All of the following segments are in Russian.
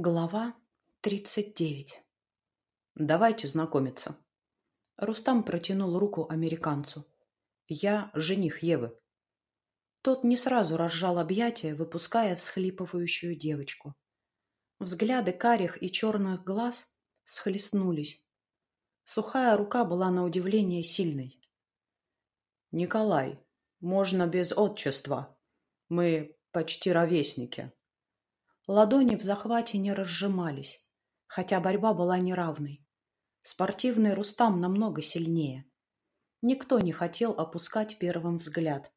Глава 39 «Давайте знакомиться». Рустам протянул руку американцу. «Я жених Евы». Тот не сразу разжал объятия, выпуская всхлипывающую девочку. Взгляды карих и черных глаз схлестнулись. Сухая рука была на удивление сильной. «Николай, можно без отчества. Мы почти ровесники». Ладони в захвате не разжимались, хотя борьба была неравной. Спортивный Рустам намного сильнее. Никто не хотел опускать первым взгляд.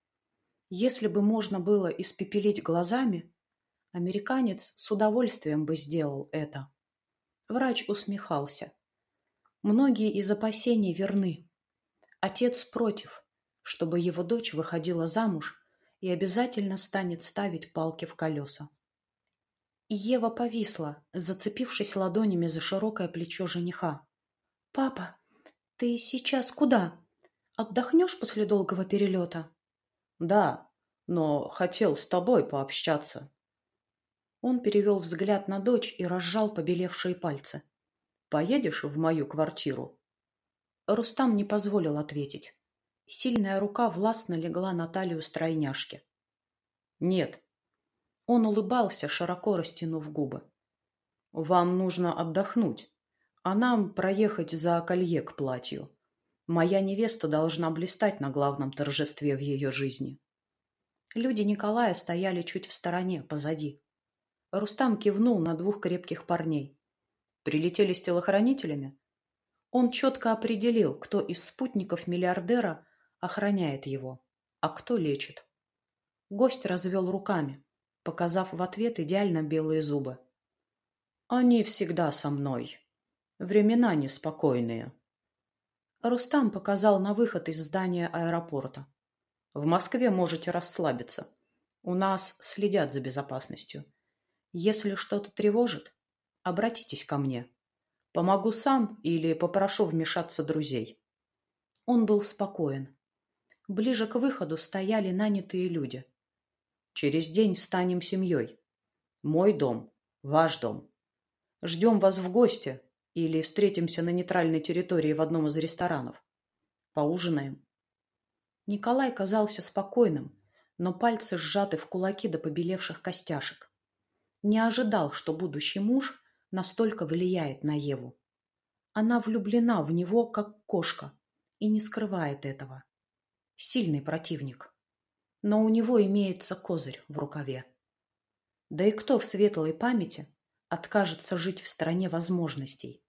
Если бы можно было испепелить глазами, американец с удовольствием бы сделал это. Врач усмехался. Многие из опасений верны. Отец против, чтобы его дочь выходила замуж и обязательно станет ставить палки в колеса. И Ева повисла, зацепившись ладонями за широкое плечо жениха. «Папа, ты сейчас куда? Отдохнешь после долгого перелета?» «Да, но хотел с тобой пообщаться». Он перевел взгляд на дочь и разжал побелевшие пальцы. «Поедешь в мою квартиру?» Рустам не позволил ответить. Сильная рука властно легла на талию стройняшки. «Нет, он улыбался, широко растянув губы. «Вам нужно отдохнуть, а нам проехать за колье к платью. Моя невеста должна блистать на главном торжестве в ее жизни». Люди Николая стояли чуть в стороне, позади. Рустам кивнул на двух крепких парней. «Прилетели с телохранителями?» Он четко определил, кто из спутников миллиардера охраняет его, а кто лечит. Гость развел руками показав в ответ идеально белые зубы. «Они всегда со мной. Времена неспокойные». Рустам показал на выход из здания аэропорта. «В Москве можете расслабиться. У нас следят за безопасностью. Если что-то тревожит, обратитесь ко мне. Помогу сам или попрошу вмешаться друзей». Он был спокоен. Ближе к выходу стояли нанятые люди. Через день станем семьей. Мой дом, ваш дом. Ждем вас в гости или встретимся на нейтральной территории в одном из ресторанов. Поужинаем. Николай казался спокойным, но пальцы сжаты в кулаки до побелевших костяшек. Не ожидал, что будущий муж настолько влияет на Еву. Она влюблена в него, как кошка, и не скрывает этого. Сильный противник но у него имеется козырь в рукаве. Да и кто в светлой памяти откажется жить в стране возможностей?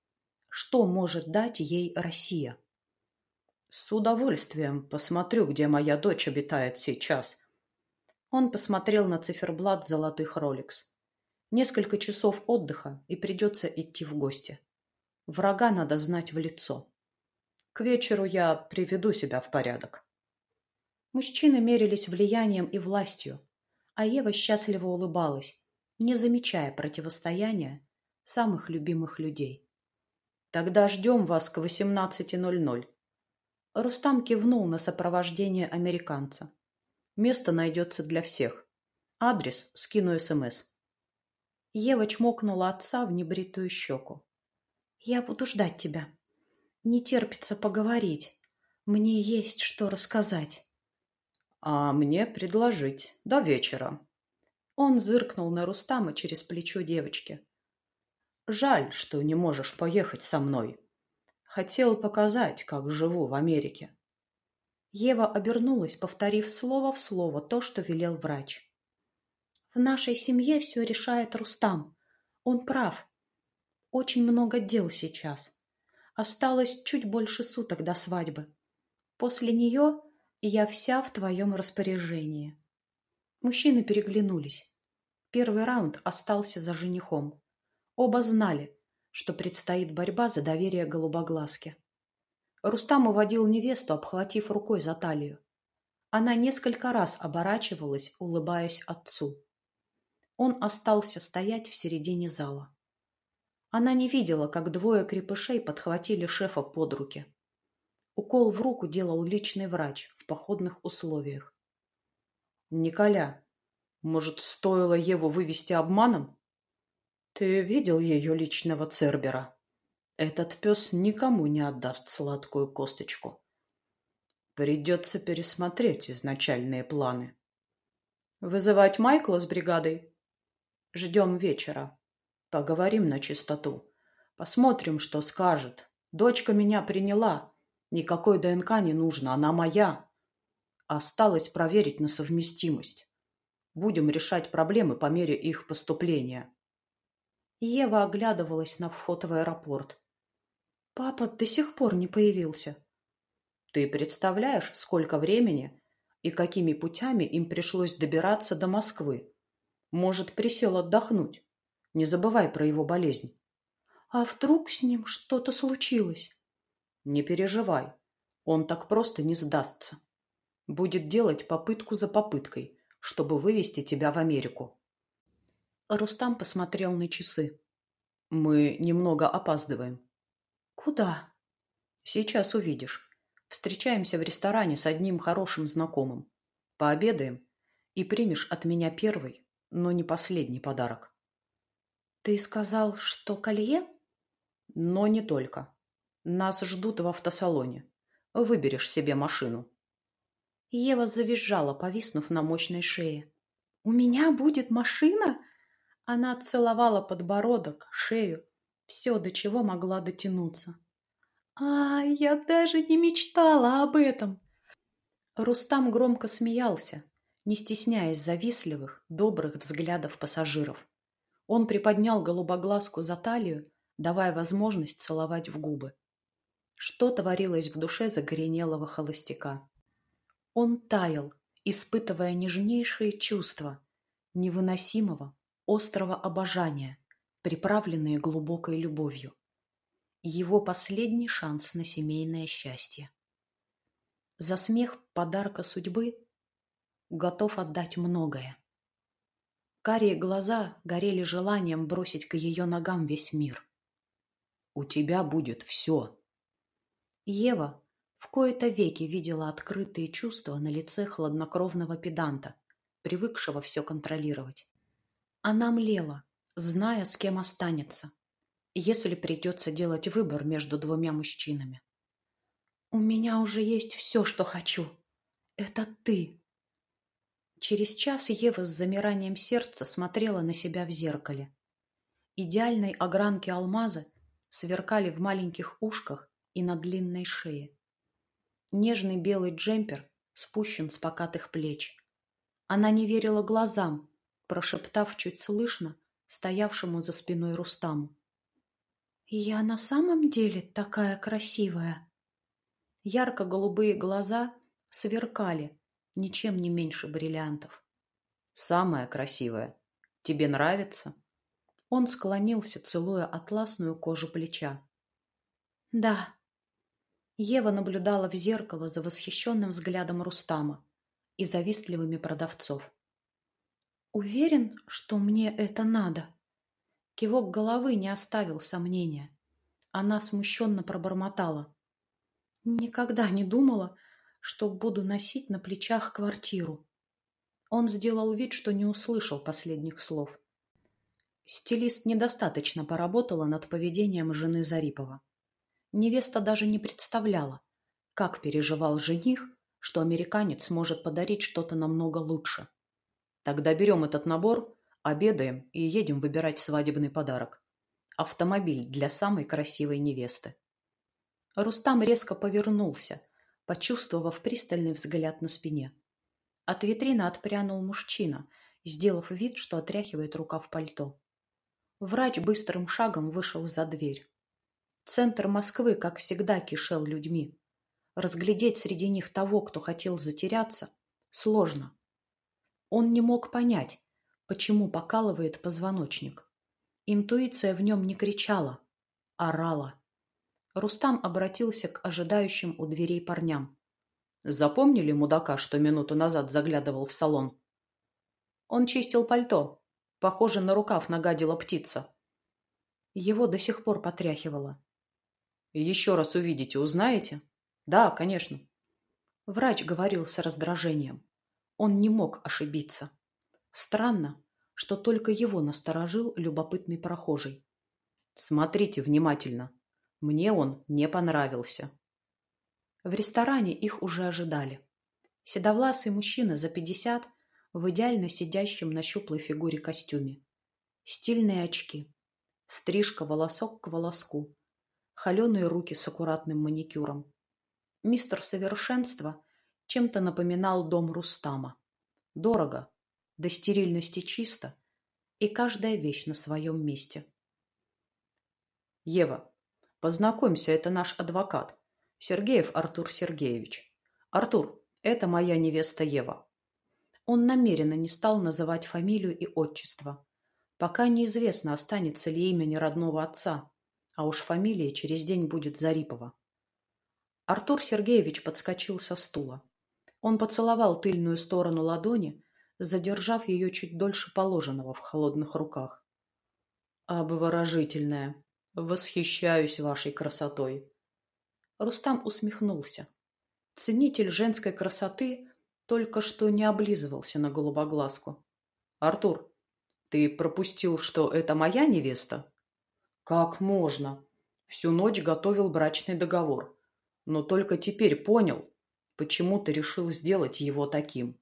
Что может дать ей Россия? С удовольствием посмотрю, где моя дочь обитает сейчас. Он посмотрел на циферблат золотых Ролекс. Несколько часов отдыха, и придется идти в гости. Врага надо знать в лицо. К вечеру я приведу себя в порядок. Мужчины мерились влиянием и властью, а Ева счастливо улыбалась, не замечая противостояния самых любимых людей. «Тогда ждем вас к 18.00». Рустам кивнул на сопровождение американца. «Место найдется для всех. Адрес скину СМС». Ева чмокнула отца в небритую щеку. «Я буду ждать тебя. Не терпится поговорить. Мне есть что рассказать» а мне предложить до вечера. Он зыркнул на Рустама через плечо девочки. Жаль, что не можешь поехать со мной. Хотел показать, как живу в Америке. Ева обернулась, повторив слово в слово то, что велел врач. В нашей семье все решает Рустам. Он прав. Очень много дел сейчас. Осталось чуть больше суток до свадьбы. После нее и я вся в твоем распоряжении. Мужчины переглянулись. Первый раунд остался за женихом. Оба знали, что предстоит борьба за доверие голубоглазки. Рустам уводил невесту, обхватив рукой за талию. Она несколько раз оборачивалась, улыбаясь отцу. Он остался стоять в середине зала. Она не видела, как двое крепышей подхватили шефа под руки. Укол в руку делал личный врач в походных условиях. «Николя, может, стоило Еву вывести обманом?» «Ты Ты видел ее личного Цербера? Этот пес никому не отдаст сладкую косточку. Придется пересмотреть изначальные планы. Вызывать Майкла с бригадой? Ждем вечера. Поговорим на чистоту. Посмотрим, что скажет. Дочка меня приняла. Никакой ДНК не нужно, она моя. Осталось проверить на совместимость. Будем решать проблемы по мере их поступления. Ева оглядывалась на вход в аэропорт. Папа до сих пор не появился. Ты представляешь, сколько времени и какими путями им пришлось добираться до Москвы? Может, присел отдохнуть. Не забывай про его болезнь. А вдруг с ним что-то случилось? Не переживай. Он так просто не сдастся. Будет делать попытку за попыткой, чтобы вывести тебя в Америку. Рустам посмотрел на часы. Мы немного опаздываем. Куда? Сейчас увидишь. Встречаемся в ресторане с одним хорошим знакомым. Пообедаем и примешь от меня первый, но не последний подарок. Ты сказал, что колье? Но не только. Нас ждут в автосалоне. Выберешь себе машину. Ева завизжала, повиснув на мощной шее. «У меня будет машина?» Она целовала подбородок, шею, все, до чего могла дотянуться. «А, я даже не мечтала об этом!» Рустам громко смеялся, не стесняясь завистливых, добрых взглядов пассажиров. Он приподнял голубоглазку за талию, давая возможность целовать в губы. Что творилось в душе загоренелого холостяка? Он таял, испытывая нежнейшие чувства, невыносимого, острого обожания, приправленные глубокой любовью его последний шанс на семейное счастье. За смех подарка судьбы готов отдать многое. Карие глаза горели желанием бросить к ее ногам весь мир. «У тебя будет все!» Ева в кои-то веки видела открытые чувства на лице хладнокровного педанта, привыкшего все контролировать. Она млела, зная, с кем останется, если придется делать выбор между двумя мужчинами. «У меня уже есть все, что хочу. Это ты!» Через час Ева с замиранием сердца смотрела на себя в зеркале. Идеальной огранки алмаза сверкали в маленьких ушках и на длинной шее. Нежный белый джемпер спущен с покатых плеч. Она не верила глазам, прошептав чуть слышно стоявшему за спиной Рустаму. «Я на самом деле такая красивая?» Ярко-голубые глаза сверкали, ничем не меньше бриллиантов. «Самая красивая. Тебе нравится?» Он склонился, целуя атласную кожу плеча. «Да». Ева наблюдала в зеркало за восхищенным взглядом Рустама и завистливыми продавцов. «Уверен, что мне это надо?» Кивок головы не оставил сомнения. Она смущенно пробормотала. «Никогда не думала, что буду носить на плечах квартиру». Он сделал вид, что не услышал последних слов. Стилист недостаточно поработала над поведением жены Зарипова. Невеста даже не представляла, как переживал жених, что американец может подарить что-то намного лучше. Тогда берем этот набор Обедаем и едем выбирать свадебный подарок. Автомобиль для самой красивой невесты. Рустам резко повернулся, почувствовав пристальный взгляд на спине. От витрины отпрянул мужчина, сделав вид, что отряхивает рукав пальто. Врач быстрым шагом вышел за дверь. Центр Москвы, как всегда, кишел людьми. Разглядеть среди них того, кто хотел затеряться, сложно. Он не мог понять, почему покалывает позвоночник. Интуиция в нем не кричала, орала. Рустам обратился к ожидающим у дверей парням. Запомнили мудака, что минуту назад заглядывал в салон? Он чистил пальто. Похоже, на рукав нагадила птица. Его до сих пор потряхивало. Еще раз увидите, узнаете? Да, конечно. Врач говорил с раздражением. Он не мог ошибиться. Странно, что только его насторожил любопытный прохожий. «Смотрите внимательно. Мне он не понравился». В ресторане их уже ожидали. Седовласый мужчина за пятьдесят в идеально сидящем на щуплой фигуре костюме. Стильные очки. Стрижка волосок к волоску. Холеные руки с аккуратным маникюром. Мистер Совершенство чем-то напоминал дом Рустама. Дорого, до стерильности чисто, и каждая вещь на своем месте. Ева, познакомься, это наш адвокат. Сергеев Артур Сергеевич. Артур, это моя невеста Ева. Он намеренно не стал называть фамилию и отчество. Пока неизвестно, останется ли имя неродного отца, а уж фамилия через день будет Зарипова. Артур Сергеевич подскочил со стула. Он поцеловал тыльную сторону ладони, задержав ее чуть дольше положенного в холодных руках. «Обворожительная! Восхищаюсь вашей красотой!» Рустам усмехнулся. Ценитель женской красоты только что не облизывался на голубоглазку. «Артур, ты пропустил, что это моя невеста?» «Как можно? Всю ночь готовил брачный договор, но только теперь понял, почему ты решил сделать его таким».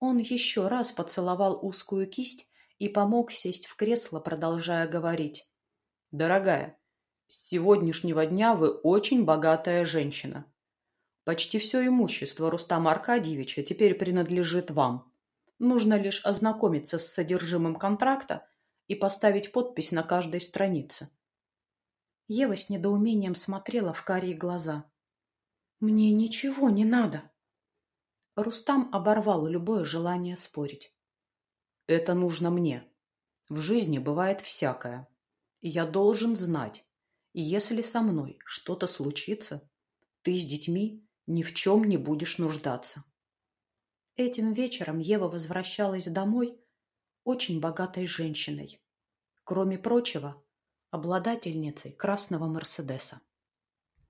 Он еще раз поцеловал узкую кисть и помог сесть в кресло, продолжая говорить. «Дорогая, с сегодняшнего дня вы очень богатая женщина. Почти все имущество Рустама Аркадьевича теперь принадлежит вам. Нужно лишь ознакомиться с содержимым контракта и поставить подпись на каждой странице. Ева с недоумением смотрела в карие глаза. «Мне ничего не надо». Рустам оборвал любое желание спорить. «Это нужно мне. В жизни бывает всякое. Я должен знать, если со мной что-то случится, ты с детьми ни в чем не будешь нуждаться. Этим вечером Ева возвращалась домой очень богатой женщиной. Кроме прочего, обладательницей красного Мерседеса.